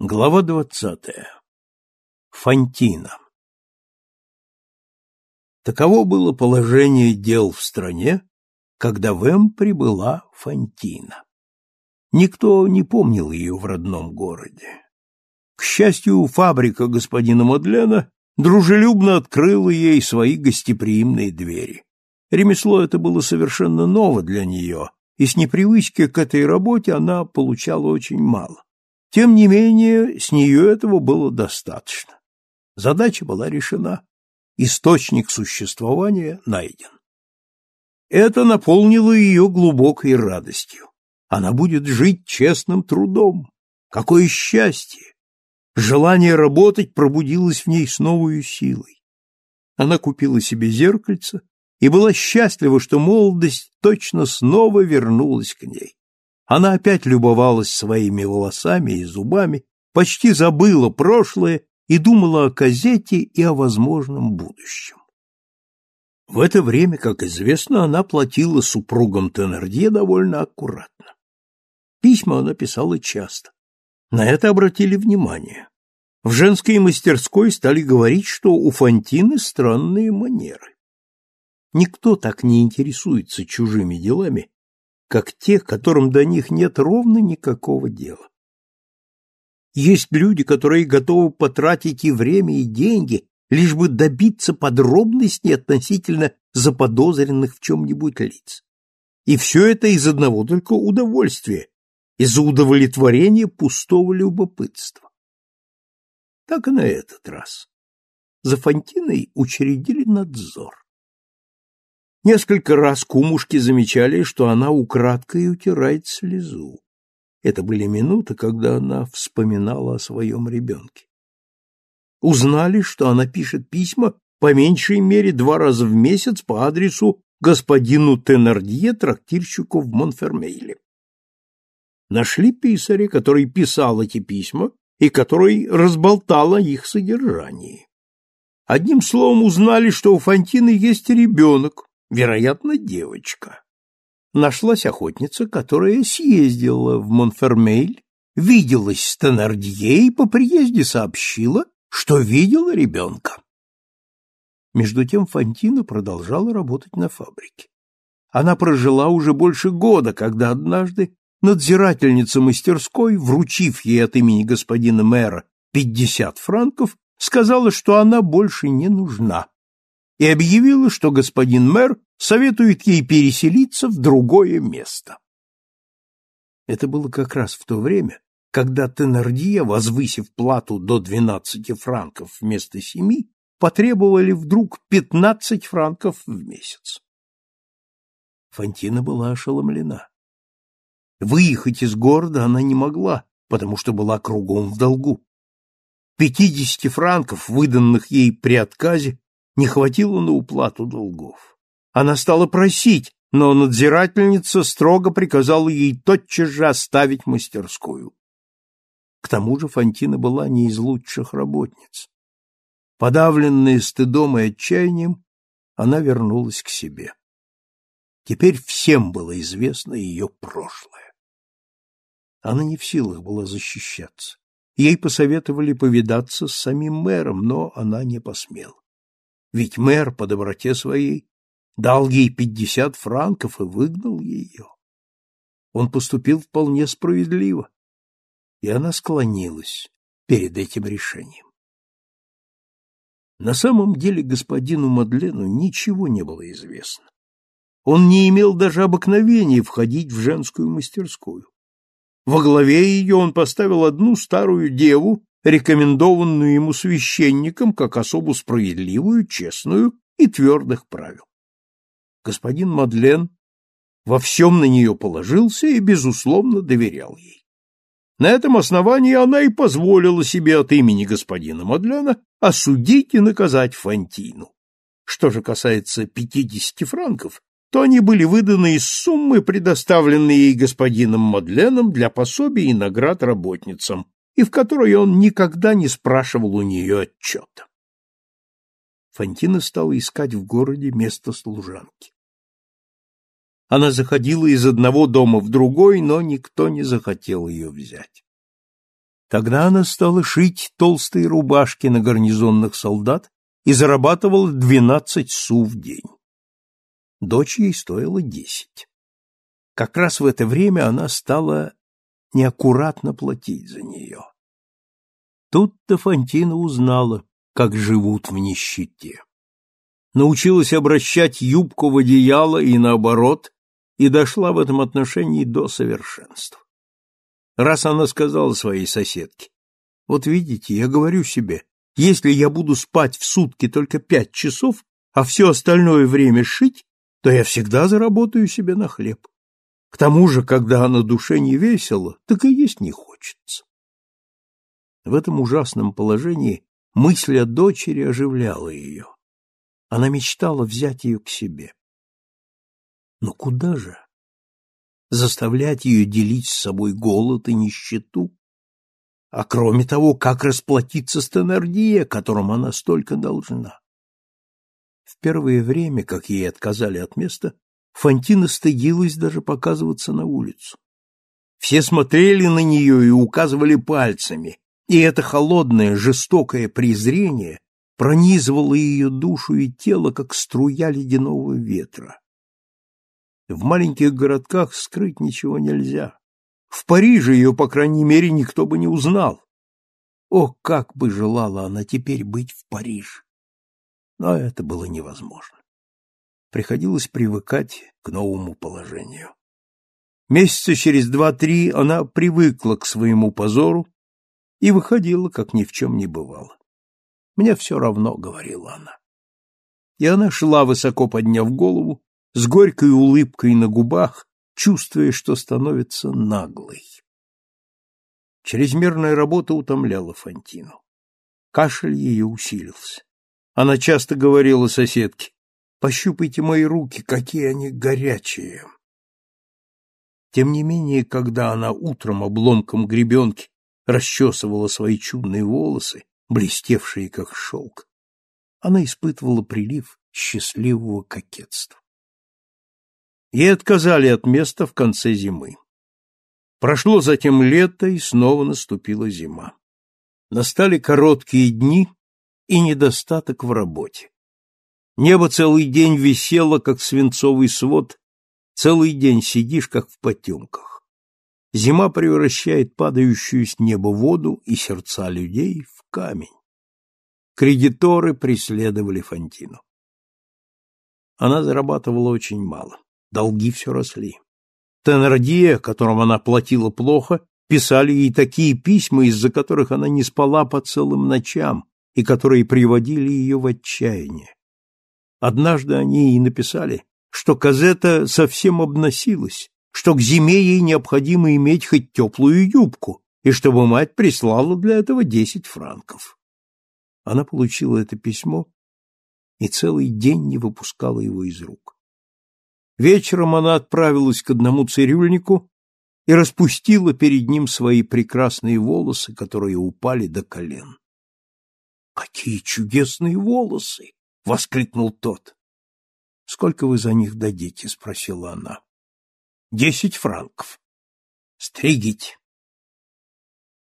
Глава двадцатая. Фантина. Таково было положение дел в стране, когда в Эм прибыла Фантина. Никто не помнил ее в родном городе. К счастью, фабрика господина Мадлена дружелюбно открыла ей свои гостеприимные двери. Ремесло это было совершенно ново для нее, и с непривычки к этой работе она получала очень мало. Тем не менее, с нее этого было достаточно. Задача была решена. Источник существования найден. Это наполнило ее глубокой радостью. Она будет жить честным трудом. Какое счастье! Желание работать пробудилось в ней с новой силой. Она купила себе зеркальце и была счастлива, что молодость точно снова вернулась к ней. Она опять любовалась своими волосами и зубами, почти забыла прошлое и думала о газете и о возможном будущем. В это время, как известно, она платила супругам Теннердье довольно аккуратно. Письма она писала часто. На это обратили внимание. В женской мастерской стали говорить, что у Фантины странные манеры. Никто так не интересуется чужими делами, как те, которым до них нет ровно никакого дела. Есть люди, которые готовы потратить и время, и деньги, лишь бы добиться подробностей относительно заподозренных в чем-нибудь лиц. И все это из одного только удовольствия, из-за удовлетворения пустого любопытства. Так и на этот раз. За Фонтиной учредили надзор. Несколько раз кумушки замечали, что она украдкой утирает слезу. Это были минуты, когда она вспоминала о своем ребенке. Узнали, что она пишет письма по меньшей мере два раза в месяц по адресу господину Теннердье, трактирщику в Монфермейле. Нашли писаря, который писал эти письма и который разболтал о их содержании. Одним словом, узнали, что у Фантины есть ребенок, вероятно, девочка. Нашлась охотница, которая съездила в Монфермейль, виделась с Теннердье и по приезде сообщила, что видела ребенка. Между тем Фантина продолжала работать на фабрике. Она прожила уже больше года, когда однажды надзирательница мастерской, вручив ей от имени господина мэра пятьдесят франков, сказала, что она больше не нужна, и объявила, что господин мэр советует ей переселиться в другое место. Это было как раз в то время, когда Теннердье, возвысив плату до двенадцати франков вместо семи, потребовали вдруг пятнадцать франков в месяц. Фантина была ошеломлена. Выехать из города она не могла, потому что была кругом в долгу. Пятидесяти франков, выданных ей при отказе, не хватило на уплату долгов. Она стала просить, но надзирательница строго приказала ей тотчас же оставить мастерскую. К тому же Фантина была не из лучших работниц. Подавленная стыдом и отчаянием, она вернулась к себе. Теперь всем было известно ее прошлое. Она не в силах была защищаться. Ей посоветовали повидаться с самим мэром, но она не посмела ведь мэр по доброте своей дал ей пятьдесят франков и выгнал ее. Он поступил вполне справедливо, и она склонилась перед этим решением. На самом деле господину Мадлену ничего не было известно. Он не имел даже обыкновения входить в женскую мастерскую. Во главе ее он поставил одну старую деву, рекомендованную ему священником как особу справедливую, честную и твердых правил. Господин Мадлен во всем на нее положился и, безусловно, доверял ей. На этом основании она и позволила себе от имени господина Мадлена осудить и наказать Фантину. Что же касается пятидесяти франков, то они были выданы из суммы, предоставленной ей господином Мадленом для пособий и наград работницам, и в которой он никогда не спрашивал у нее отчета. Фантина стала искать в городе место служанки. Она заходила из одного дома в другой, но никто не захотел ее взять. Тогда она стала шить толстые рубашки на гарнизонных солдат и зарабатывала двенадцать су в день. Дочь ей стоила десять. Как раз в это время она стала неаккуратно платить за нее. Тут-то Фантина узнала, как живут в нищете. Научилась обращать юбку в одеяло и наоборот, и дошла в этом отношении до совершенства. Раз она сказала своей соседке, «Вот видите, я говорю себе, если я буду спать в сутки только пять часов, а все остальное время шить, то я всегда заработаю себе на хлеб. К тому же, когда на душе не весело, так и есть не хочется». В этом ужасном положении мысль о дочери оживляла ее. Она мечтала взять ее к себе. Но куда же? Заставлять ее делить с собой голод и нищету? А кроме того, как расплатиться с Теннердье, которому она столько должна? В первое время, как ей отказали от места, Фантина стыдилась даже показываться на улицу. Все смотрели на нее и указывали пальцами, и это холодное, жестокое презрение пронизывало ее душу и тело, как струя ледяного ветра. В маленьких городках скрыть ничего нельзя. В Париже ее, по крайней мере, никто бы не узнал. О, как бы желала она теперь быть в Париже! Но это было невозможно. Приходилось привыкать к новому положению. Месяца через два-три она привыкла к своему позору и выходила, как ни в чем не бывало. «Мне все равно», — говорила она. И она шла, высоко подняв голову, с горькой улыбкой на губах, чувствуя, что становится наглой. Чрезмерная работа утомляла Фантину. Кашель ее усилился. Она часто говорила соседке, «Пощупайте мои руки, какие они горячие». Тем не менее, когда она утром обломком гребенки расчесывала свои чудные волосы, блестевшие как шелк, она испытывала прилив счастливого кокетства. Ей отказали от места в конце зимы. Прошло затем лето, и снова наступила зима. Настали короткие дни и недостаток в работе. Небо целый день висело, как свинцовый свод, целый день сидишь, как в потемках. Зима превращает падающую с неба воду и сердца людей в камень. Кредиторы преследовали Фантину. Она зарабатывала очень мало долги все росли. Теннердье, которым она платила плохо, писали ей такие письма, из-за которых она не спала по целым ночам и которые приводили ее в отчаяние. Однажды они ей написали, что Казета совсем обносилась, что к зиме ей необходимо иметь хоть теплую юбку, и чтобы мать прислала для этого десять франков. Она получила это письмо и целый день не выпускала его из рук. Вечером она отправилась к одному цирюльнику и распустила перед ним свои прекрасные волосы, которые упали до колен. «Какие чудесные волосы!» — воскликнул тот. «Сколько вы за них дадите?» — спросила она. «Десять франков. Стригите».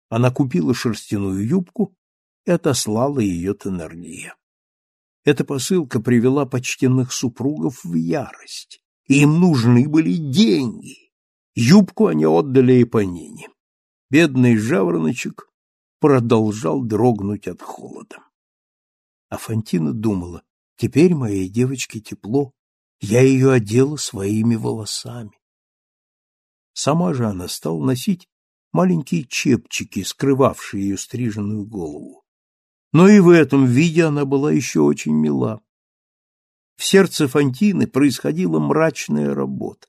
Она купила шерстяную юбку и отослала ее Теннердье. Эта посылка привела почтенных супругов в ярость. Им нужны были деньги. Юбку они отдали Эпонине. Бедный жавороночек продолжал дрогнуть от холода. А Фантина думала, теперь моей девочке тепло, я ее одела своими волосами. Сама же она стала носить маленькие чепчики, скрывавшие ее стриженную голову. Но и в этом виде она была еще очень мила. В сердце Фантины происходила мрачная работа.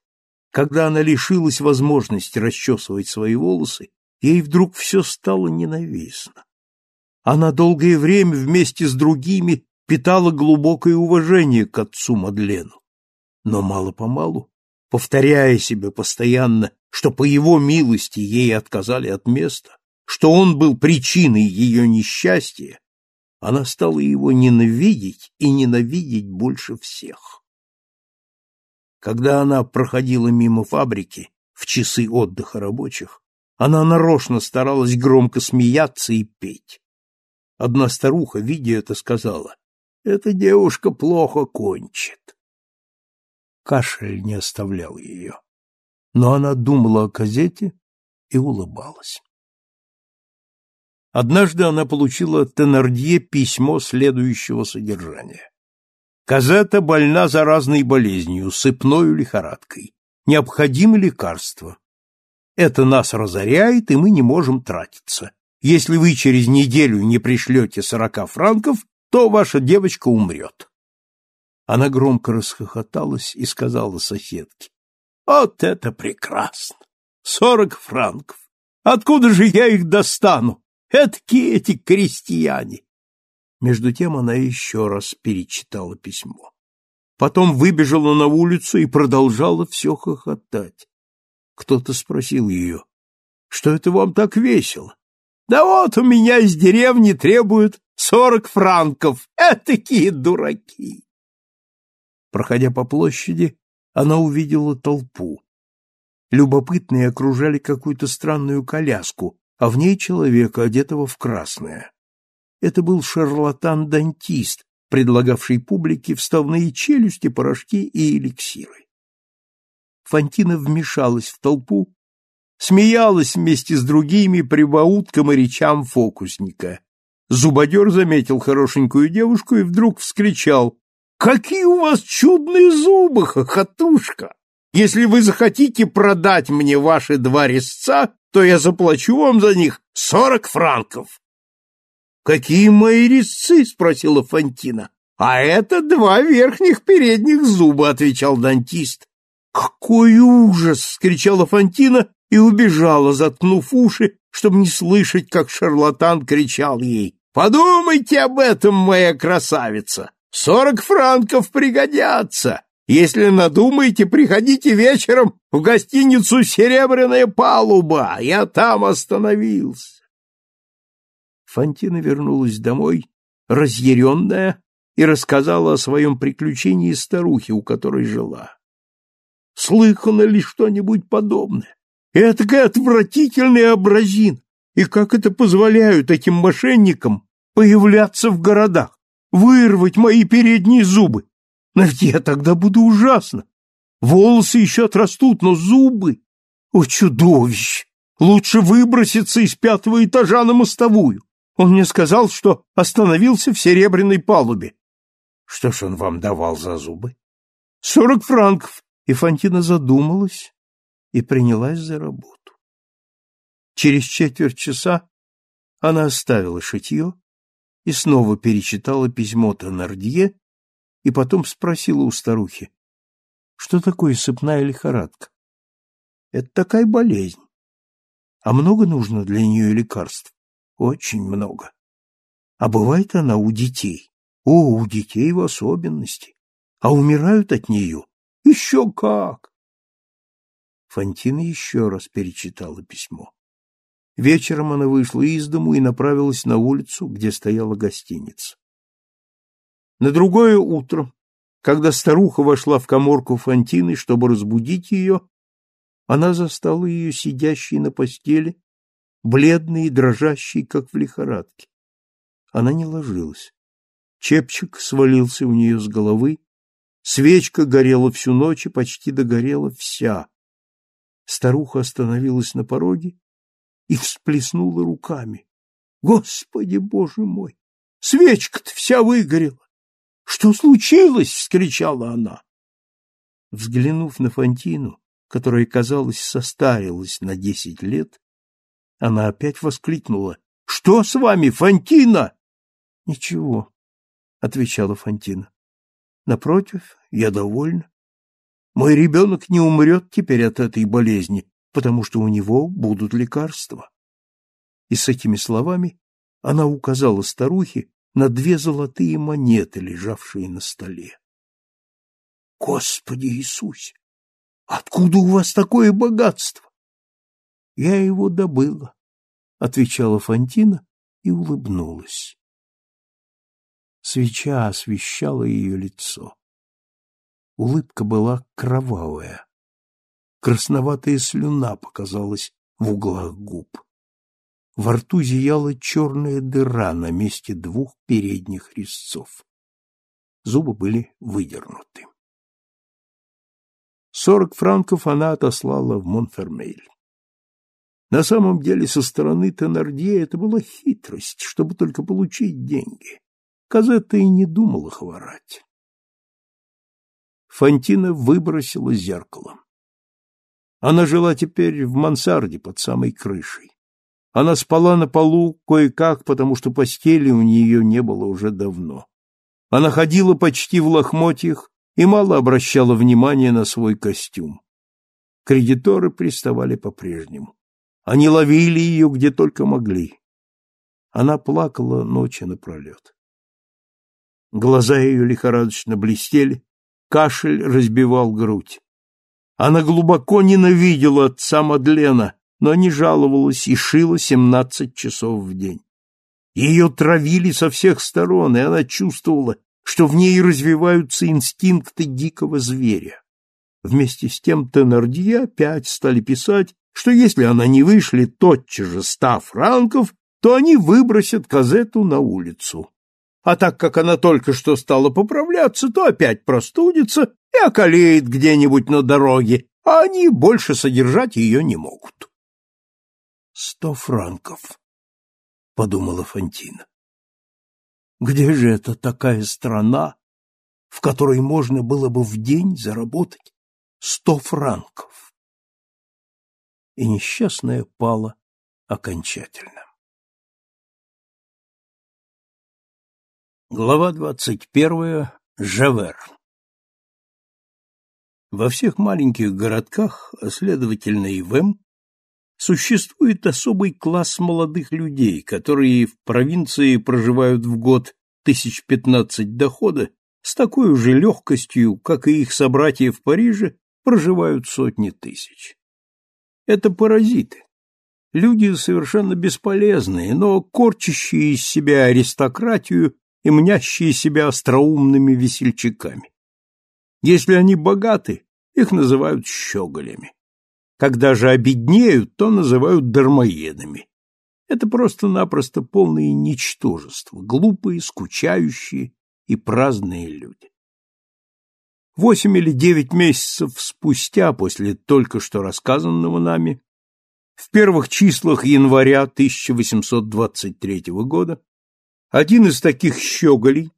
Когда она лишилась возможности расчесывать свои волосы, ей вдруг все стало ненавистно. Она долгое время вместе с другими питала глубокое уважение к отцу Мадлену. Но мало-помалу, повторяя себе постоянно, что по его милости ей отказали от места, что он был причиной ее несчастья, она стала его ненавидеть и ненавидеть больше всех. Когда она проходила мимо фабрики в часы отдыха рабочих, Она нарочно старалась громко смеяться и петь. Одна старуха, видя это, сказала, «Эта девушка плохо кончит». Кашель не оставлял ее. Но она думала о газете и улыбалась. Однажды она получила от Теннердье письмо следующего содержания. Казета больна заразной болезнью, сыпною лихорадкой. Необходимо лекарство. Это нас разоряет, и мы не можем тратиться. Если вы через неделю не пришлете сорока франков, то ваша девочка умрет. Она громко расхохоталась и сказала соседке. — Вот это прекрасно! Сорок франков! Откуда же я их достану? Эдакие эти крестьяне! Между тем она еще раз перечитала письмо. Потом выбежала на улицу и продолжала все хохотать. Кто-то спросил ее, что это вам так весело? Да вот у меня из деревни требуют сорок франков. Этакие дураки! Проходя по площади, она увидела толпу. Любопытные окружали какую-то странную коляску, а в ней человека, одетого в красное. Это был шарлатан-дантист, предлагавший публике вставные челюсти, порошки и эликсиры. Фантина вмешалась в толпу, смеялась вместе с другими прибауткам и речам фокусника. Зубодер заметил хорошенькую девушку и вдруг вскричал «Какие у вас чудные зубы, хохотушка! Если вы захотите продать мне ваши два резца, то я заплачу вам за них сорок франков!» Какие мои резцы? спросила Фантина. А это два верхних передних зуба, отвечал дантист. Какой ужас! вскричала Фантина и убежала, заткнув уши, чтобы не слышать, как шарлатан кричал ей. Подумайте об этом, моя красавица. Сорок франков пригодятся. Если надумаете, приходите вечером в гостиницу «Серебряная палуба». Я там остановился. Фантина вернулась домой, разъяренная, и рассказала о своем приключении старухе, у которой жила. Слыхано ли что-нибудь подобное? Этакая отвратительный образин! И как это позволяют этим мошенникам появляться в городах, вырвать мои передние зубы? Но ведь я тогда буду ужасно. Волосы еще отрастут, но зубы... О, чудовище! Лучше выброситься из пятого этажа на мостовую. Он мне сказал, что остановился в серебряной палубе. Что ж он вам давал за зубы? Сорок франков. И Фантина задумалась и принялась за работу. Через четверть часа она оставила шитье и снова перечитала письмо Теннердье и потом спросила у старухи, что такое сыпная лихорадка. Это такая болезнь. А много нужно для нее лекарств? Очень много. А бывает она у детей. О, у детей в особенности. А умирают от нее. Еще как! Фантина еще раз перечитала письмо. Вечером она вышла из дому и направилась на улицу, где стояла гостиница. На другое утро, когда старуха вошла в коморку Фантины, чтобы разбудить ее, она застала ее сидящей на постели бледный и дрожащий, как в лихорадке. Она не ложилась. Чепчик свалился у нее с головы, свечка горела всю ночь и почти догорела вся. Старуха остановилась на пороге и всплеснула руками. Господи, боже мой! Свечка-то вся выгорела! Что случилось? — вскричала она. Взглянув на Фантину, которая, казалось, состарилась на десять лет, она опять воскликнула. — Что с вами, Фантина? — Ничего, — отвечала Фантина. — Напротив, я довольна. Мой ребенок не умрет теперь от этой болезни, потому что у него будут лекарства. И с этими словами она указала старухе на две золотые монеты, лежавшие на столе. — Господи Иисусе! Откуда у вас такое богатство? Я его добыла, отвечала Фантина и улыбнулась. Свеча освещала ее лицо. Улыбка была кровавая. Красноватая слюна показалась в углах губ. Во рту зияла черная дыра на месте двух передних резцов. Зубы были выдернуты. Сорок франков она отослала в Монфермейль. На самом деле, со стороны Теннердье это была хитрость, чтобы только получить деньги. Казетта и не думала хворать. Фантина выбросила зеркало. Она жила теперь в мансарде под самой крышей. Она спала на полу кое-как, потому что постели у нее не было уже давно. Она ходила почти в лохмотьях и мало обращала внимания на свой костюм. Кредиторы приставали по-прежнему. Они ловили ее где только могли. Она плакала ночи напролет. Глаза ее лихорадочно блестели, кашель разбивал грудь. Она глубоко ненавидела отца Мадлена, но не жаловалась и шила семнадцать часов в день. Ее травили со всех сторон, и она чувствовала, что в ней развиваются инстинкты дикого зверя. Вместе с тем Теннердье опять стали писать, что если она не вышлет тотчас же ста франков, то они выбросят Казету на улицу. А так как она только что стала поправляться, то опять простудится и околеет где-нибудь на дороге, а они больше содержать ее не могут. «Сто франков», — подумала Фантина. «Где же это такая страна, в которой можно было бы в день заработать сто франков?» И несчастная пала окончательно. Глава двадцать первая. Жавер. Во всех маленьких городках, а следовательно и в М, существует особый класс молодых людей, которые в провинции проживают в год тысяч пятнадцать дохода с такой же легкостью, как и их собратья в Париже, проживают сотни тысяч. Это паразиты. Люди совершенно бесполезные, но корчащие из себя аристократию и мнящие себя остроумными весельчаками. Если они богаты, их называют щеголями. Когда же обеднеют, то называют дармоедами. Это просто-напросто полное ничтожество, глупые, скучающие и праздные люди. Восемь или девять месяцев спустя после только что рассказанного нами, в первых числах января 1823 года, один из таких щеголей,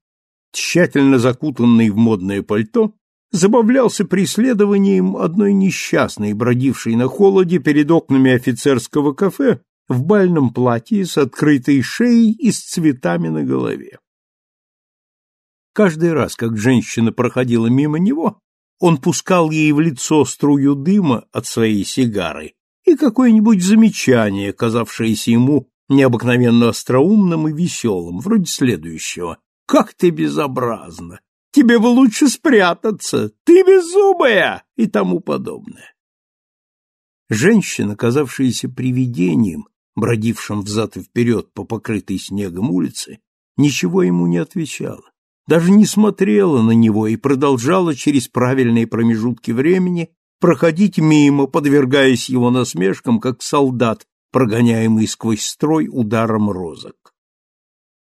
тщательно закутанный в модное пальто, забавлялся преследованием одной несчастной, бродившей на холоде перед окнами офицерского кафе в бальном платье с открытой шеей и с цветами на голове. Каждый раз, как женщина проходила мимо него, он пускал ей в лицо струю дыма от своей сигары и какое-нибудь замечание, казавшееся ему необыкновенно остроумным и веселым, вроде следующего. «Как ты безобразна! Тебе бы лучше спрятаться! Ты беззубая!» и тому подобное. Женщина, казавшаяся привидением, бродившим взад и вперед по покрытой снегом улице, ничего ему не отвечала, даже не смотрела на него и продолжала через правильные промежутки времени проходить мимо, подвергаясь его насмешкам, как солдат, прогоняемый сквозь строй ударом розок.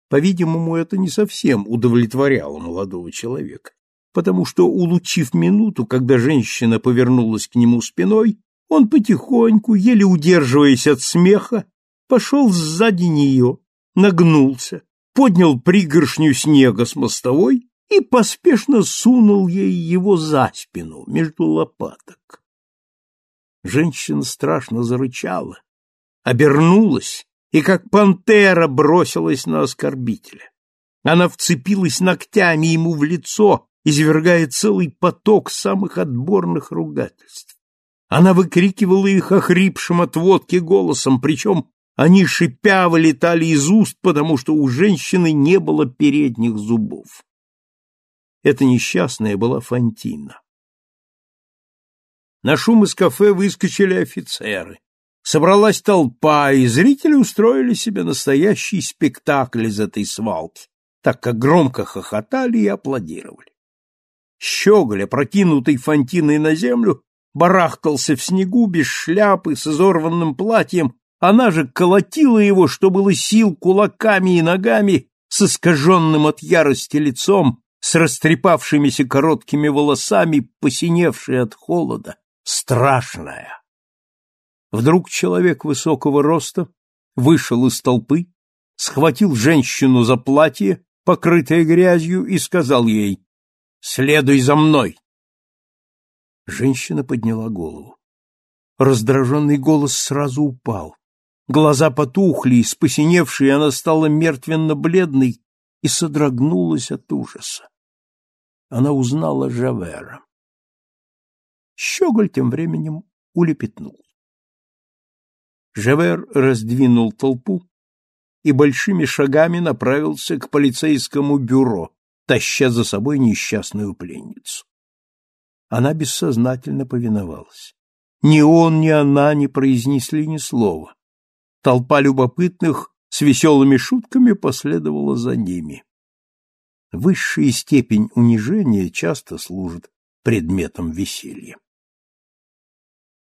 По-видимому, это не совсем удовлетворяло молодого человека, потому что, улучив минуту, когда женщина повернулась к нему спиной, он потихоньку, еле удерживаясь от смеха, пошел сзади нее, нагнулся, поднял пригоршню снега с мостовой и поспешно сунул ей его за спину, между лопаток. Женщина страшно зарычала, обернулась и как пантера бросилась на оскорбителя. Она вцепилась ногтями ему в лицо, извергая целый поток самых отборных ругательств. Она выкрикивала их охрипшим от водки голосом, причем они шипя вылетали из уст, потому что у женщины не было передних зубов. Эта несчастная была Фантина. На шум из кафе выскочили офицеры. Собралась толпа, и зрители устроили себе настоящий спектакль из этой свалки, так как громко хохотали и аплодировали. Щеголь, опрокинутый Фантиной на землю, барахтался в снегу без шляпы, с изорванным платьем, она же колотила его, что было сил, кулаками и ногами, с искаженным от ярости лицом, с растрепавшимися короткими волосами, посиневшей от холода, страшная. Вдруг человек высокого роста вышел из толпы, схватил женщину за платье, покрытое грязью, и сказал ей «Следуй за мной!» Женщина подняла голову. Раздраженный голос сразу упал. Глаза потухли, и с посиневшей она стала мертвенно-бледной и содрогнулась от ужаса. Она узнала Жавера. Щеголь тем временем улепетнул. Жавер раздвинул толпу и большими шагами направился к полицейскому бюро, таща за собой несчастную пленницу. Она бессознательно повиновалась. Ни он, ни она не произнесли ни слова. Толпа любопытных с веселыми шутками последовала за ними. Высшая степень унижения часто служит предметом веселья.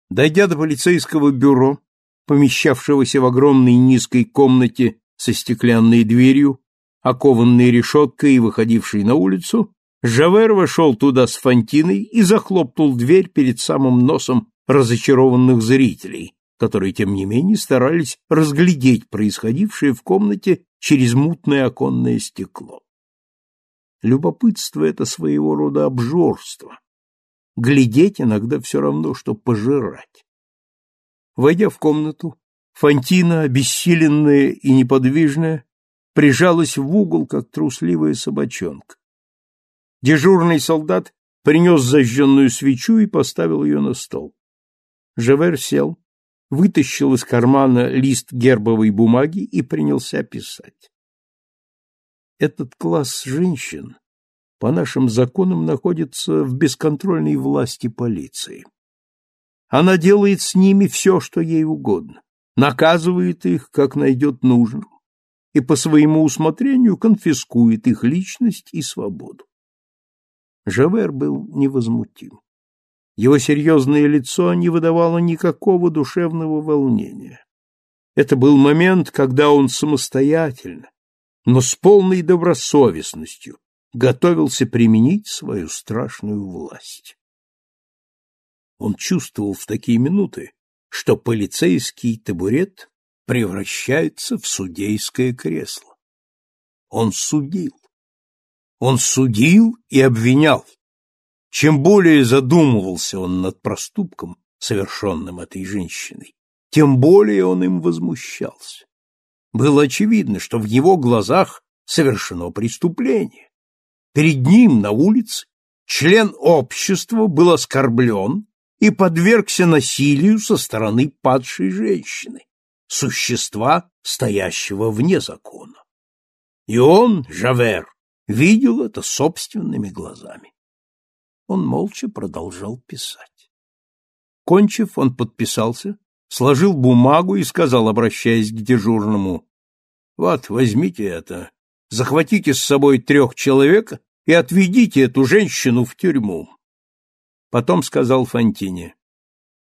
Дойдя до полицейского бюро, помещавшегося в огромной низкой комнате со стеклянной дверью, окованной решеткой и выходившей на улицу, Жавер вошел туда с Фантиной и захлопнул дверь перед самым носом разочарованных зрителей, которые, тем не менее, старались разглядеть происходившее в комнате через мутное оконное стекло. Любопытство — это своего рода обжорство. Глядеть иногда все равно, что пожирать. Войдя в комнату, Фантина, обессиленная и неподвижная, прижалась в угол, как трусливая собачонка. Дежурный солдат принес зажженную свечу и поставил ее на стол. Жевер сел, вытащил из кармана лист гербовой бумаги и принялся писать. Этот класс женщин по нашим законам находится в бесконтрольной власти полиции. Она делает с ними все, что ей угодно, наказывает их, как найдет нужным, и по своему усмотрению конфискует их личность и свободу. Жавер был невозмутим. Его серьезное лицо не выдавало никакого душевного волнения. Это был момент, когда он самостоятельно, но с полной добросовестностью готовился применить свою страшную власть. Он чувствовал в такие минуты, что полицейский табурет превращается в судейское кресло. Он судил. Он судил и обвинял. Чем более задумывался он над проступком, совершенным этой женщиной, тем более он им возмущался. Было очевидно, что в его глазах совершено преступление. Перед ним на улице член общества был оскорблен и подвергся насилию со стороны падшей женщины, существа, стоящего вне закона. И он, Жавер, видел это собственными глазами. Он молча продолжал писать. Кончив, он подписался, сложил бумагу и сказал, обращаясь к дежурному, «Вот, возьмите это, захватите с собой трех человек и отведите эту женщину в тюрьму». Потом сказал Фантине,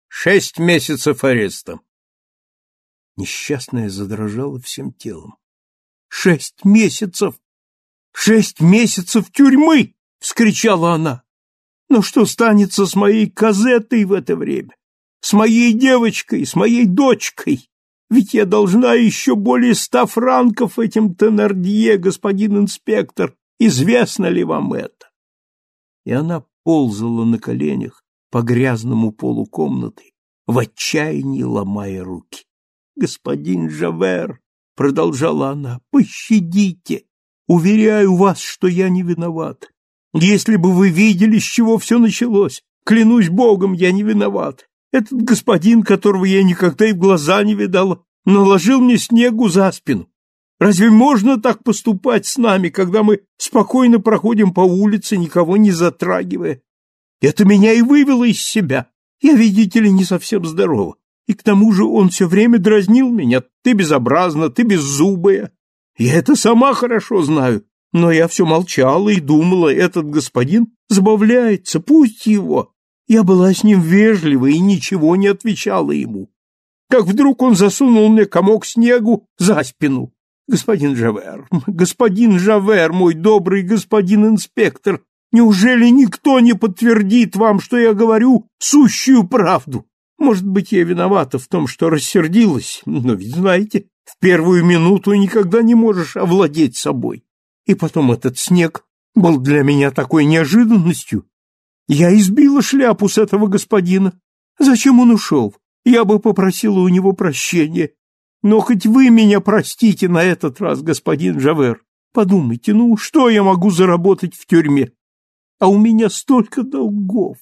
«Шесть месяцев ареста». Несчастная задрожала всем телом. «Шесть месяцев! Шесть месяцев тюрьмы!» — вскричала она. «Но что станется с моей Казетой в это время? С моей девочкой, с моей дочкой? Ведь я должна еще более ста франков этим Тенардье, господин инспектор. Известно ли вам это?» И она ползала на коленях по грязному полу комнаты, в отчаянии ломая руки. «Господин Жавер!» — продолжала она, — «пощадите! Уверяю вас, что я не виноват. Если бы вы видели, с чего все началось, клянусь богом, я не виноват. Этот господин, которого я никогда и в глаза не видала, наложил мне снегу за спину. Разве можно так поступать с нами, когда мы спокойно проходим по улице, никого не затрагивая? Это меня и вывело из себя. Я, видите ли, не совсем здорова. И к тому же он все время дразнил меня. Ты безобразна, ты беззубая. Я это сама хорошо знаю, но я все молчала и думала, этот господин забавляется, пусть его. Я была с ним вежлива и ничего не отвечала ему. Как вдруг он засунул мне комок снегу за спину. Господин Жавер, господин Жавер, мой добрый господин инспектор, неужели никто не подтвердит вам, что я говорю сущую правду? Может быть, я виновата в том, что рассердилась, но ведь знаете, в первую минуту никогда не можешь овладеть собой. И потом этот снег был для меня такой неожиданностью. Я избила шляпу с этого господина. Зачем он ушел? Я бы попросила у него прощения. Но хоть вы меня простите на этот раз, господин Жавер. Подумайте, ну, что я могу заработать в тюрьме? А у меня столько долгов.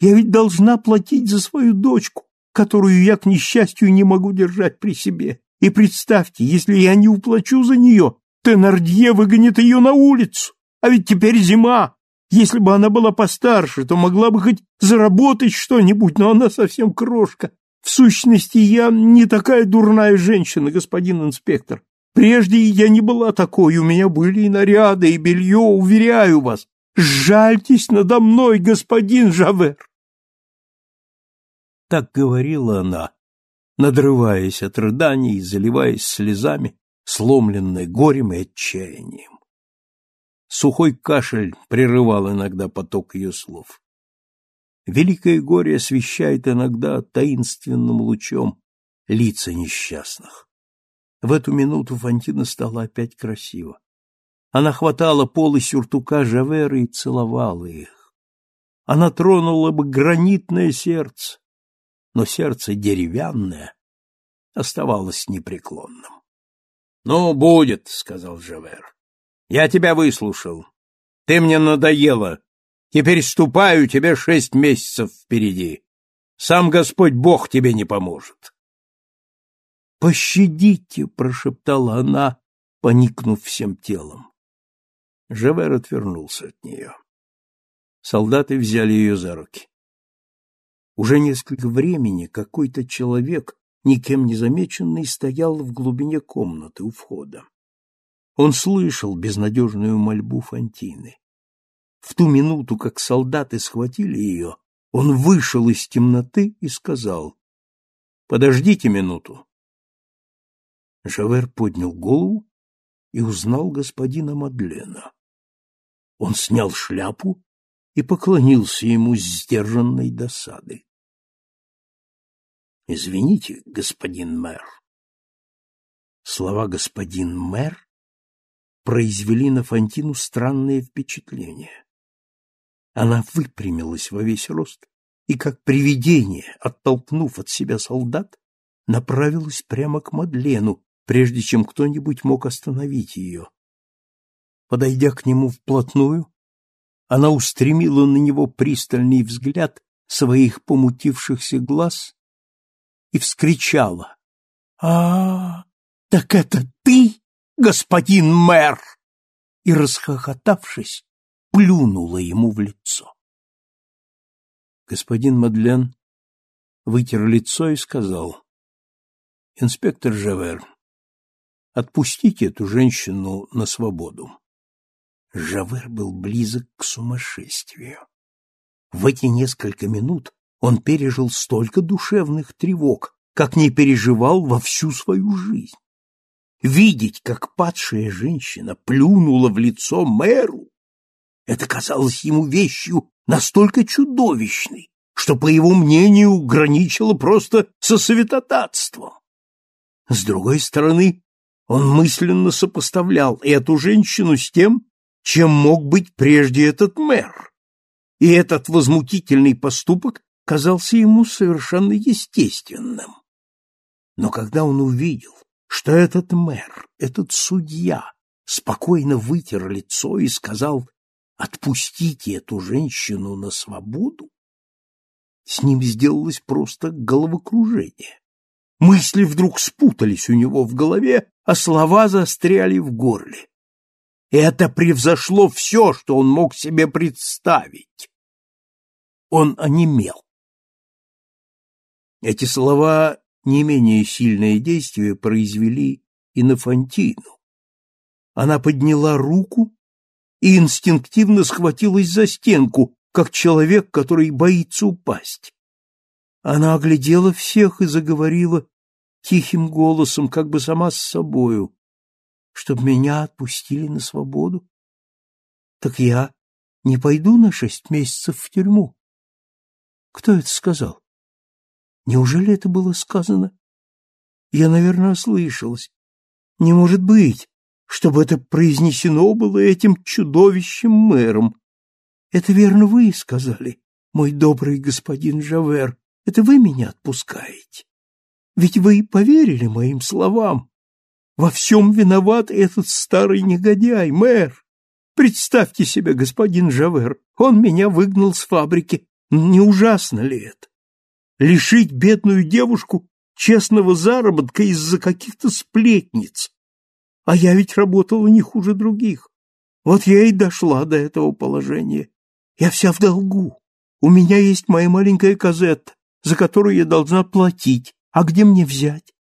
Я ведь должна платить за свою дочку, которую я, к несчастью, не могу держать при себе. И представьте, если я не уплачу за нее, Тенардье выгонит ее на улицу. А ведь теперь зима. Если бы она была постарше, то могла бы хоть заработать что-нибудь, но она совсем крошка. В сущности, я не такая дурная женщина, господин инспектор. Прежде я не была такой, у меня были и наряды, и белье, уверяю вас. Жальтесь надо мной, господин Жавер. Так говорила она, надрываясь от рыданий и заливаясь слезами, сломленной горем и отчаянием. Сухой кашель прерывал иногда поток ее слов. Великое горе освещает иногда таинственным лучом лица несчастных. В эту минуту Фантина стала опять красива. Она хватала полы сюртука Жавера и целовала их. Она тронула бы гранитное сердце, но сердце деревянное оставалось непреклонным. — Ну, будет, — сказал Жавер. — Я тебя выслушал. Ты мне надоела, Теперь ступаю, тебе шесть месяцев впереди. Сам Господь Бог тебе не поможет. «Пощадите!» — прошептала она, поникнув всем телом. Жавер отвернулся от нее. Солдаты взяли ее за руки. Уже несколько времени какой-то человек, никем не замеченный, стоял в глубине комнаты у входа. Он слышал безнадежную мольбу Фантины. В ту минуту, как солдаты схватили ее, он вышел из темноты и сказал, «Подождите минуту». Жавер поднял голову и узнал господина Мадлена. Он снял шляпу и поклонился ему с сдержанной досадой. «Извините, господин мэр». Слова «господин мэр» произвели на Фантину странное впечатление. Она выпрямилась во весь рост и, как привидение, оттолкнув от себя солдат, направилась прямо к Мадлену, прежде чем кто-нибудь мог остановить ее. Подойдя к нему вплотную, она устремила на него пристальный взгляд своих помутившихся глаз и вскричала. — А, так это ты, господин мэр! И, расхохотавшись, плюнула ему в лицо. Господин Мадлен вытер лицо и сказал, «Инспектор Жавер, отпустите эту женщину на свободу». Жавер был близок к сумасшествию. В эти несколько минут он пережил столько душевных тревог, как не переживал во всю свою жизнь. Видеть, как падшая женщина плюнула в лицо мэру, это казалось ему вещью настолько чудовищной, что, по его мнению, граничило просто со святотатством. С другой стороны, он мысленно сопоставлял эту женщину с тем, чем мог быть прежде этот мэр. И этот возмутительный поступок казался ему совершенно естественным. Но когда он увидел, что этот мэр, этот судья, спокойно вытер лицо и сказал Отпустите эту женщину на свободу? С ним сделалось просто головокружение. Мысли вдруг спутались у него в голове, а слова застряли в горле. Это превзошло все, что он мог себе представить. Он онемел. Эти слова не менее сильное действие произвели и на Фонтину. Она подняла руку и инстинктивно схватилась за стенку, как человек, который боится упасть. Она оглядела всех и заговорила тихим голосом, как бы сама с собою, чтоб меня отпустили на свободу. Так я не пойду на шесть месяцев в тюрьму. Кто это сказал? Неужели это было сказано? Я, наверное, ослышалась. Не может быть, чтобы это произнесено было этим чудовищем мэром. Это верно вы сказали, мой добрый господин Жавер. Это вы меня отпускаете. Ведь вы поверили моим словам. Во всем виноват этот старый негодяй, мэр. Представьте себе, господин Жавер, он меня выгнал с фабрики. Не ужасно ли это? Лишить бедную девушку честного заработка из-за каких-то сплетниц. А я ведь работала не хуже других. Вот я и дошла до этого положения. Я вся в долгу. У меня есть моя маленькая казетта, за которую я должна платить. А где мне взять?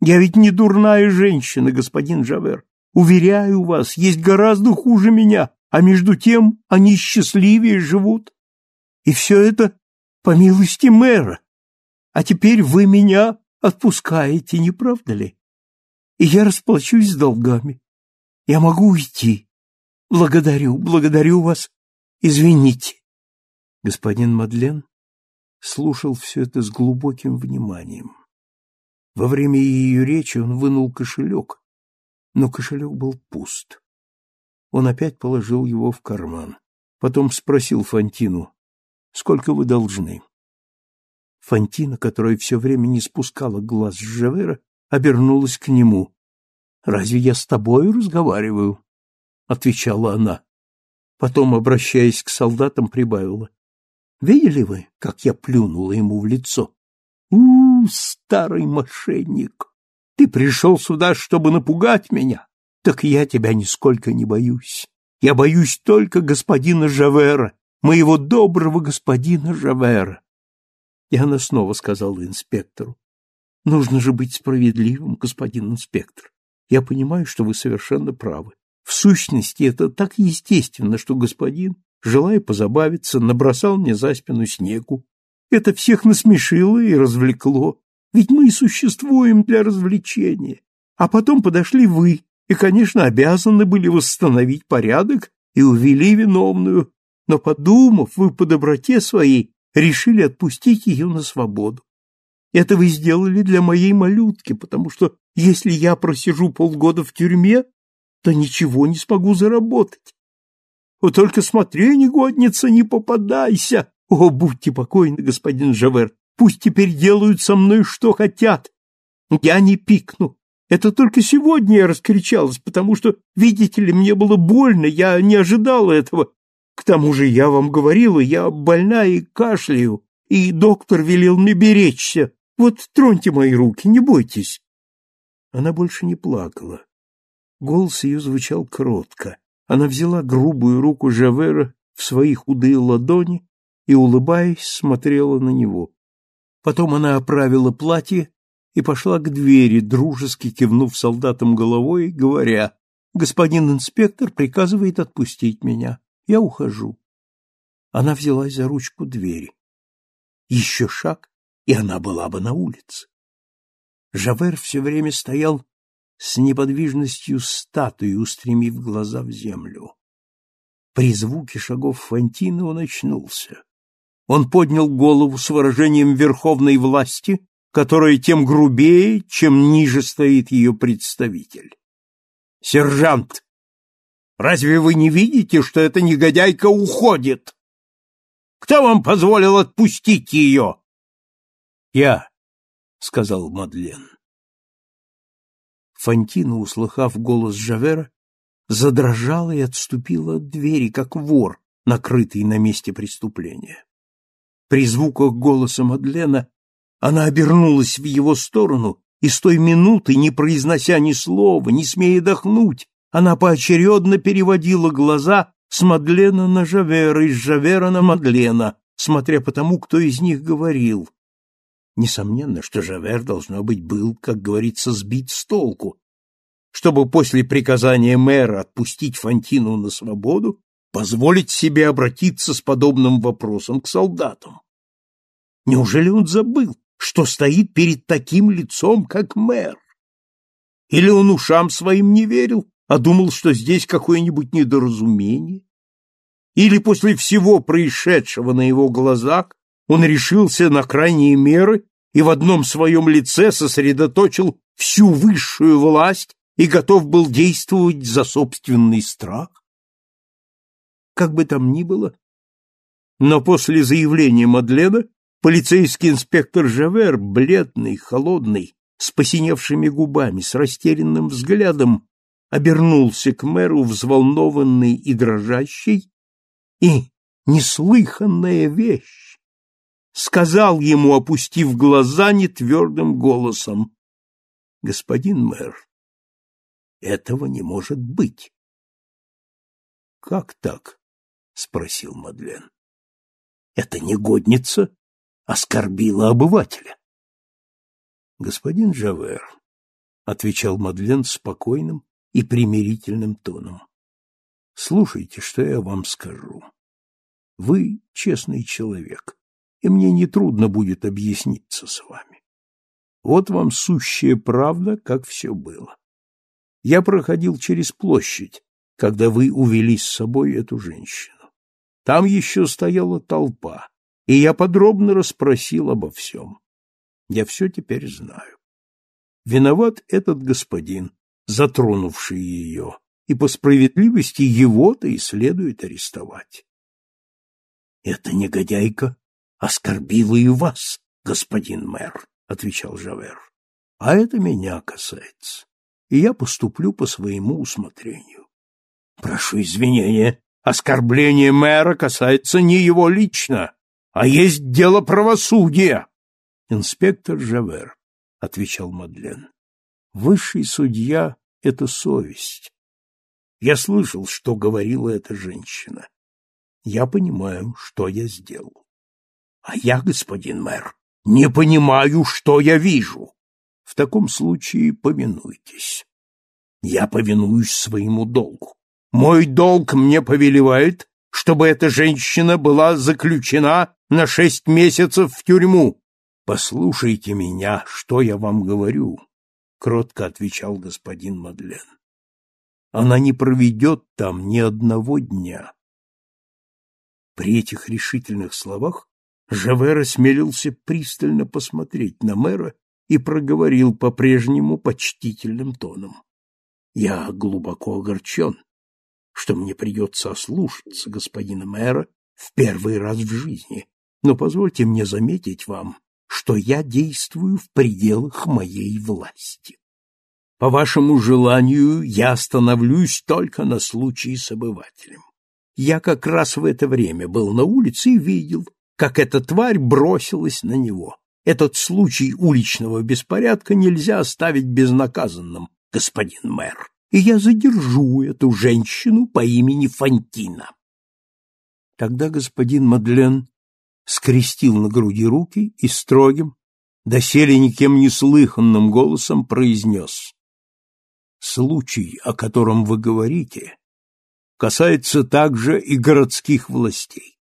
Я ведь не дурная женщина, господин Жавер. Уверяю вас, есть гораздо хуже меня, а между тем они счастливее живут. И все это по милости мэра. А теперь вы меня отпускаете, не правда ли? И я расплачусь с долгами. Я могу уйти. Благодарю, благодарю вас. Извините. Господин Мадлен слушал все это с глубоким вниманием. Во время ее речи он вынул кошелек, но кошелек был пуст. Он опять положил его в карман. Потом спросил Фантину, «Сколько вы должны?» Фантина, которая все время не спускала глаз с Жавера, обернулась к нему. «Разве я с тобою разговариваю?» — отвечала она. Потом, обращаясь к солдатам, прибавила. «Видели вы, как я плюнула ему в лицо? у, старый мошенник! Ты пришел сюда, чтобы напугать меня? Так я тебя нисколько не боюсь. Я боюсь только господина Жавера, моего доброго господина Жавера. И она снова сказала инспектору. Нужно же быть справедливым, господин инспектор. Я понимаю, что вы совершенно правы. В сущности, это так естественно, что господин, желая позабавиться, набросал мне за спину снегу. Это всех насмешило и развлекло. Ведь мы и существуем для развлечения. А потом подошли вы, и, конечно, обязаны были восстановить порядок и увели виновную. Но, подумав, вы по доброте своей решили отпустить ее на свободу. Это вы сделали для моей малютки, потому что если я просижу полгода в тюрьме, то ничего не смогу заработать. Вот только смотри, негодница, не попадайся. О, будьте покойны, господин Жавер, пусть теперь делают со мной что хотят. Я не пикну. Это только сегодня я раскричалась, потому что, видите ли, мне было больно, я не ожидала этого, к тому же я вам говорила, я больна и кашляю, и доктор велел мне беречься. Вот троньте мои руки, не бойтесь. Она больше не плакала. Голос ее звучал кротко. Она взяла грубую руку Жавера в свои худые ладони и, улыбаясь, смотрела на него. Потом она оправила платье и пошла к двери, дружески кивнув солдатам головой, говоря, «Господин инспектор приказывает отпустить меня. Я ухожу. Она взялась за ручку двери. Еще шаг, и она была бы на улице. Жавер все время стоял с неподвижностью статуи, устремив глаза в землю. При звуке шагов Фантины он очнулся. Он поднял голову с выражением верховной власти, которая тем грубее, чем ниже стоит ее представитель. «Сержант!» Разве вы не видите, что эта негодяйка уходит? Кто вам позволил отпустить ее? Я, сказал Мадлен. Фантина, услыхав голос Жавера, задрожала и отступила от двери, как вор, накрытый на месте преступления. При звуках голоса Мадлена она обернулась в его сторону и с той минуты, не произнося ни слова, не смея дохнуть, она поочередно переводила глаза с Мадлена на Жавера и с Жавера на Мадлена, смотря по тому, кто из них говорил. Несомненно, что Жавер, должно быть, был, как говорится, сбит с толку. Чтобы после приказания мэра отпустить Фантину на свободу, позволить себе обратиться с подобным вопросом к солдатам? Неужели он забыл, что стоит перед таким лицом, как мэр? Или он ушам своим не верил, а думал, что здесь какое-нибудь недоразумение? Или после всего происшедшего на его глазах он решился на крайние меры и в одном своем лице сосредоточил всю высшую власть и готов был действовать за собственный страх? Как бы там ни было, но после заявления Мадлена полицейский инспектор Жавер, бледный, холодный, с посиневшими губами, с растерянным взглядом, обернулся к мэру, взволнованный и дрожащий, и неслыханная вещь сказал ему, опустив глаза нетвердым голосом, «Господин мэр, этого не может быть». «Как так?» — спросил Мадлен. «Эта негодница оскорбила обывателя». «Господин Жавер», — отвечал Мадлен спокойным и примирительным тоном, — «слушайте, что я вам скажу. Вы честный человек, и мне нетрудно будет объясниться с вами. Вот вам сущая правда, как все было. Я проходил через площадь, когда вы увели с собой эту женщину. Там еще стояла толпа, и я подробно расспросил обо всем. Я все теперь знаю. Виноват этот господин, затронувший ее, и по справедливости его-то и следует арестовать. — Эта негодяйка оскорбила и вас, господин мэр, — отвечал Жавер. — А это меня касается, и я поступлю по своему усмотрению. — Прошу извинения, оскорбление мэра касается не его лично, а есть дело правосудия. — Инспектор Жавер, — отвечал Мадлен, — высший судья — это совесть. Я слышал, что говорила эта женщина. Я понимаю, что я сделал. А я, господин мэр, не понимаю, что я вижу. В таком случае повинуйтесь. Я повинуюсь своему долгу. Мой долг мне повелевает, чтобы эта женщина была заключена на шесть месяцев в тюрьму. Послушайте меня, что я вам говорю, кротко отвечал господин Мадлен. Она не проведет там ни одного дня. При этих решительных словах Жавер осмелился пристально посмотреть на мэра и проговорил по-прежнему почтительным тоном. Я глубоко огорчен, что мне придется ослушаться господина мэра в первый раз в жизни, но позвольте мне заметить вам, что я действую в пределах моей власти. По вашему желанию я остановлюсь только на случае с обывателем. Я как раз в это время был на улице и видел, как эта тварь бросилась на него. Этот случай уличного беспорядка нельзя оставить безнаказанным, господин мэр, и я задержу эту женщину по имени Фантина. Тогда господин Мадлен скрестил на груди руки и строгим, доселе никем не слыханным голосом произнес. «Случай, о котором вы говорите, касается также и городских властей.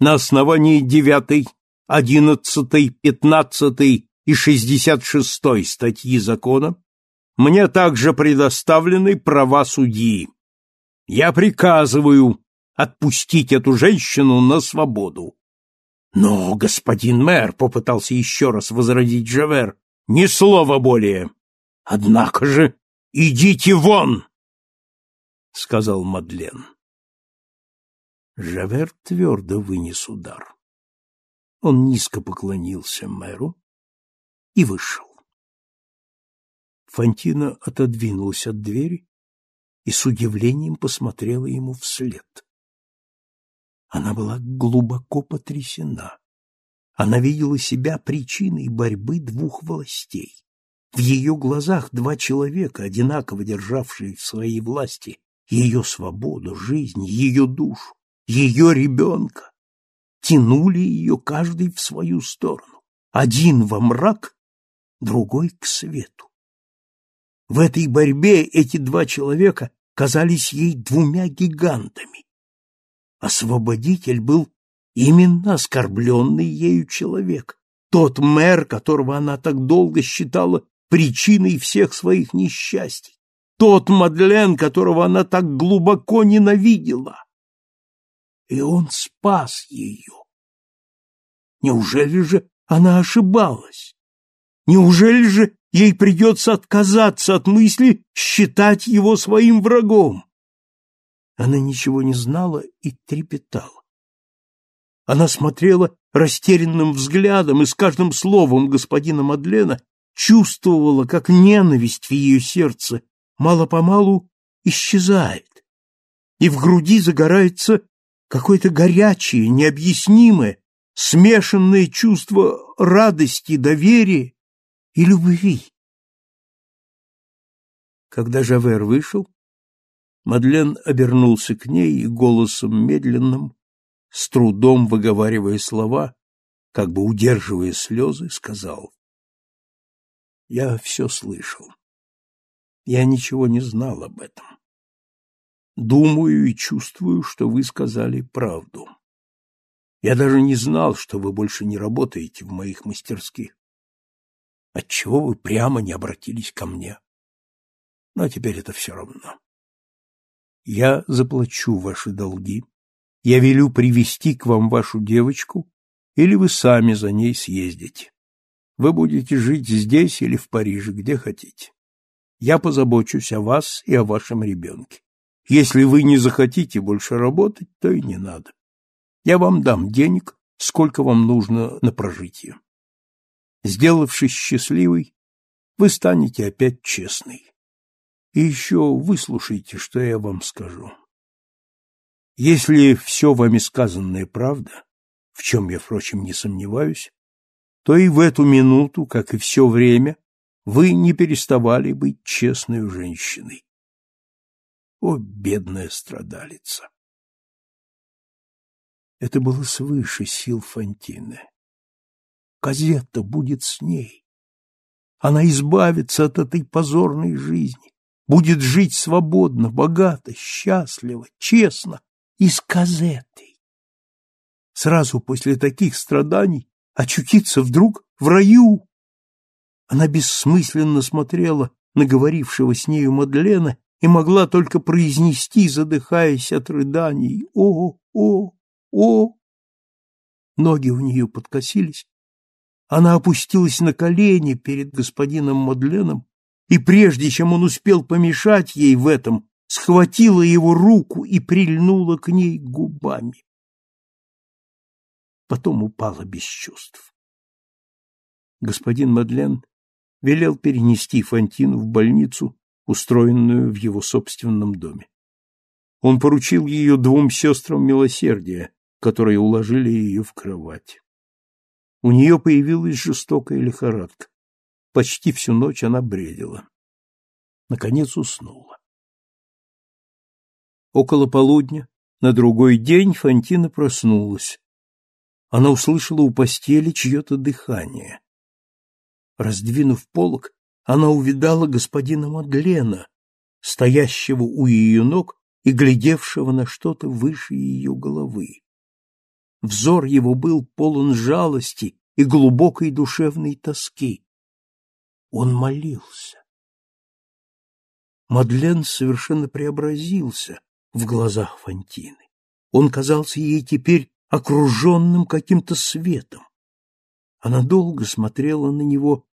На основании девятой, одиннадцатой, пятнадцатой и шестьдесят шестой статьи закона мне также предоставлены права судьи. Я приказываю отпустить эту женщину на свободу. Но, господин мэр, попытался еще раз возродить Жавер, ни слова более. Однако же, идите вон, сказал Мадлен. Жавер твердо вынес удар. Он низко поклонился мэру и вышел. Фантина отодвинулась от двери и с удивлением посмотрела ему вслед. Она была глубоко потрясена. Она видела себя причиной борьбы двух властей. В ее глазах два человека, одинаково державшие в своей власти ее свободу, жизнь, ее душу, ее ребенка, тянули ее каждый в свою сторону. Один во мрак, другой к свету. В этой борьбе эти два человека казались ей двумя гигантами, освободитель был именно оскорбленный ею человек, тот мэр, которого она так долго считала причиной всех своих несчастий, тот Мадлен, которого она так глубоко ненавидела. И он спас ее. Неужели же она ошибалась? Неужели же ей придется отказаться от мысли считать его своим врагом? Она ничего не знала и трепетала. Она смотрела растерянным взглядом и с каждым словом господина Мадлена чувствовала, как ненависть в ее сердце мало-помалу исчезает, и в груди загорается какое-то горячее, необъяснимое, смешанное чувство радости, доверия и любви. Когда Жавер вышел, Мадлен обернулся к ней и голосом медленным, с трудом выговаривая слова, как бы удерживая слезы, сказал. Я все слышал. Я ничего не знал об этом. Думаю и чувствую, что вы сказали правду. Я даже не знал, что вы больше не работаете в моих мастерских. Отчего вы прямо не обратились ко мне? Но теперь это все равно. Я заплачу ваши долги. Я велю привести к вам вашу девочку, или вы сами за ней съездите. Вы будете жить здесь или в Париже, где хотите. Я позабочусь о вас и о вашем ребенке. Если вы не захотите больше работать, то и не надо. Я вам дам денег, сколько вам нужно на прожитие. Сделавшись счастливой, вы станете опять честной. И еще выслушайте, что я вам скажу. Если все вами сказанное правда, в чем я, впрочем, не сомневаюсь, то и в эту минуту, как и все время, вы не переставали быть честной женщиной. О, бедная страдалица! Это было свыше сил Фантины. Казетта будет с ней. Она избавится от этой позорной жизни, будет жить свободно, богато, счастливо, честно и с Казеттой. Сразу после таких страданий очутиться вдруг в раю. Она бессмысленно смотрела на говорившего с нею Мадлена и могла только произнести, задыхаясь от рыданий, «О, о, о!» Ноги у нее подкосились. Она опустилась на колени перед господином Мадленом, и прежде чем он успел помешать ей в этом, схватила его руку и прильнула к ней губами. Потом упала без чувств. Господин Мадлен велел перенести Фантину в больницу, устроенную в его собственном доме. Он поручил ее двум сестрам милосердия, которые уложили ее в кровать. У нее появилась жестокая лихорадка. Почти всю ночь она бредила. Наконец уснула. Около полудня, на другой день, Фантина проснулась. Она услышала у постели чье-то дыхание. Раздвинув полог, она увидала господина Мадлена, стоящего у ее ног и глядевшего на что-то выше ее головы. Взор его был полон жалости и глубокой душевной тоски. Он молился. Мадлен совершенно преобразился в глазах Фантины. Он казался ей теперь окруженным каким-то светом. Она долго смотрела на него,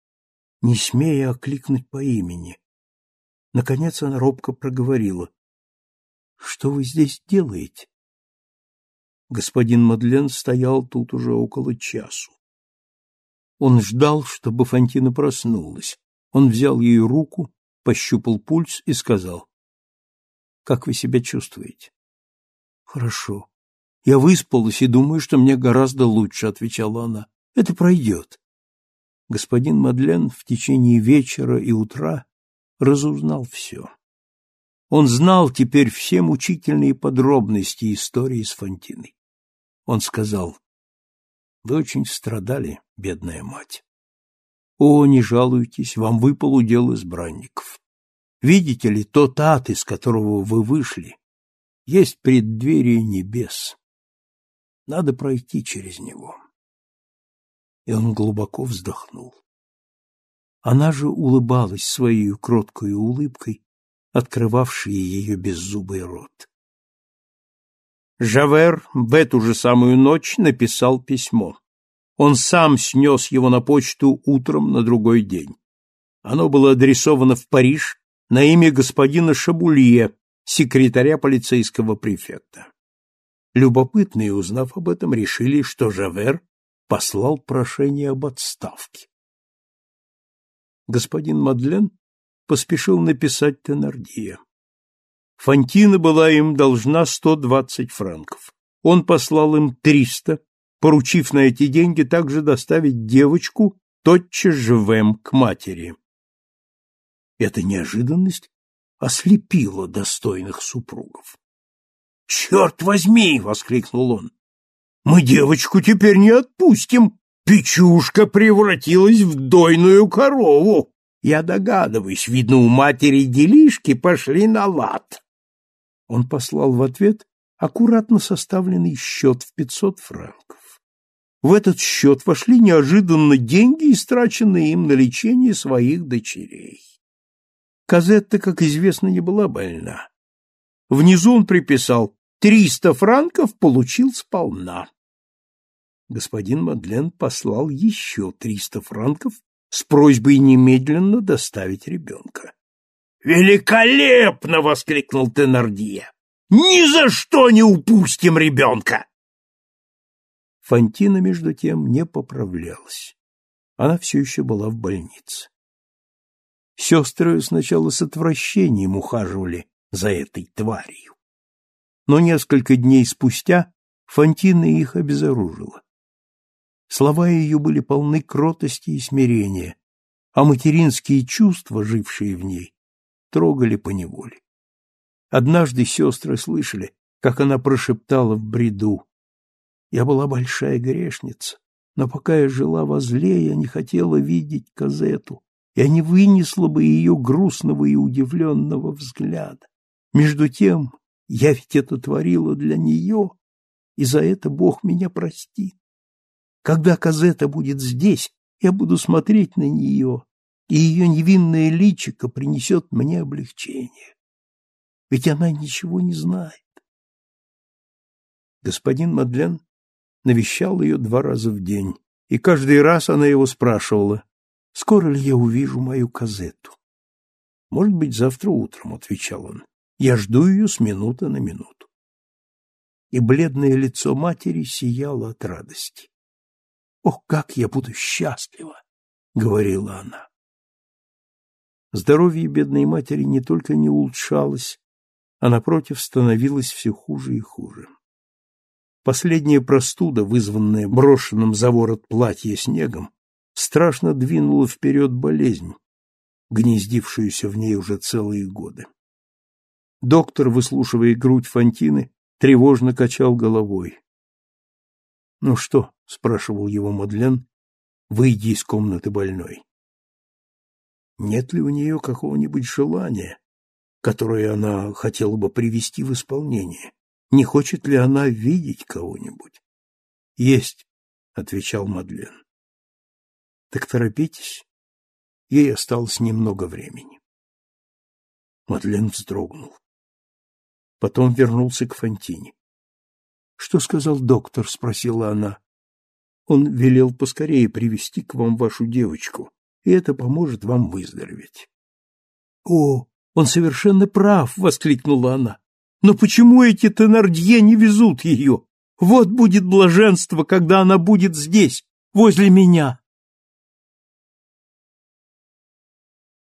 не смея окликнуть по имени. Наконец она робко проговорила. — Что вы здесь делаете? Господин Мадлен стоял тут уже около часу. Он ждал, чтобы Фантина проснулась. Он взял ее руку, пощупал пульс и сказал. — Как вы себя чувствуете? — Хорошо. Я выспалась и думаю, что мне гораздо лучше, — отвечала она. — Это пройдет господин Мадлен в течение вечера и утра разузнал все. Он знал теперь все мучительные подробности истории с Фонтиной. Он сказал, «Вы очень страдали, бедная мать. О, не жалуйтесь, вам выпал удел избранников. Видите ли, тот ад, из которого вы вышли, есть преддверие небес. Надо пройти через него. И он глубоко вздохнул. Она же улыбалась своей кроткой улыбкой, открывавшей ее беззубый рот. Жавер в эту же самую ночь написал письмо. Он сам снес его на почту утром на другой день. Оно было адресовано в Париж на имя господина Шабулье, секретаря полицейского префекта. Любопытные, узнав об этом, решили, что Жавер послал прошение об отставке. Господин Мадлен поспешил написать Тенардье. Фантина была им должна сто двадцать франков. Он послал им триста, поручив на эти деньги также доставить девочку тотчас же в М к матери. Эта неожиданность ослепила достойных супругов. «Черт возьми!» — воскликнул он. «Мы девочку теперь не отпустим! Печушка превратилась в дойную корову! Я догадываюсь, видно, у матери делишки пошли на лад!» Он послал в ответ аккуратно составленный счет в пятьсот франков. В этот счет вошли неожиданно деньги, истраченные им на лечение своих дочерей. Казетта, как известно, не была больна. Внизу он приписал «триста франков получил сполна». Господин Мадлен послал еще триста франков с просьбой немедленно доставить ребенка. «Великолепно!» — воскликнул Тенардье. «Ни за что не упустим ребенка!» Фантина, между тем, не поправлялась. Она все еще была в больнице. Сестры сначала с отвращением ухаживали за этой тварью. Но несколько дней спустя Фантина их обезоружила. Слова ее были полны кротости и смирения, а материнские чувства, жившие в ней, трогали поневоле. Однажды сестры слышали, как она прошептала в бреду. «Я была большая грешница, но пока я жила во зле, я не хотела видеть Казету я не вынесла бы ее грустного и удивленного взгляда. Между тем, я ведь это творила для нее, и за это Бог меня простит. Когда Казета будет здесь, я буду смотреть на нее, и ее невинное личико принесет мне облегчение. Ведь она ничего не знает. Господин Мадлен навещал ее два раза в день, и каждый раз она его спрашивала, Скоро ли я увижу мою казету? Может быть, завтра утром, отвечал он. Я жду ее с минуты на минуту. И бледное лицо матери сияло от радости. Ох, как я буду счастлива, говорила она. Здоровье бедной матери не только не улучшалось, а напротив становилось все хуже и хуже. Последняя простуда, вызванная брошенным за ворот платья снегом, страшно двинула вперед болезнь, гнездившуюся в ней уже целые годы. Доктор, выслушивая грудь Фантины, тревожно качал головой. — Ну что? — спрашивал его Мадлен, выйдя из комнаты больной. Нет ли у нее какого-нибудь желания, которое она хотела бы привести в исполнение? Не хочет ли она видеть кого-нибудь? — Есть, — отвечал Мадлен. Так торопитесь. Ей осталось немного времени. Мадлен вздрогнул. Потом вернулся к Фонтине. — Что сказал доктор? — спросила она. — Он велел поскорее привести к вам вашу девочку, и это поможет вам выздороветь. — О, он совершенно прав! — воскликнула она. — Но почему эти Тенардье не везут ее? Вот будет блаженство, когда она будет здесь, возле меня.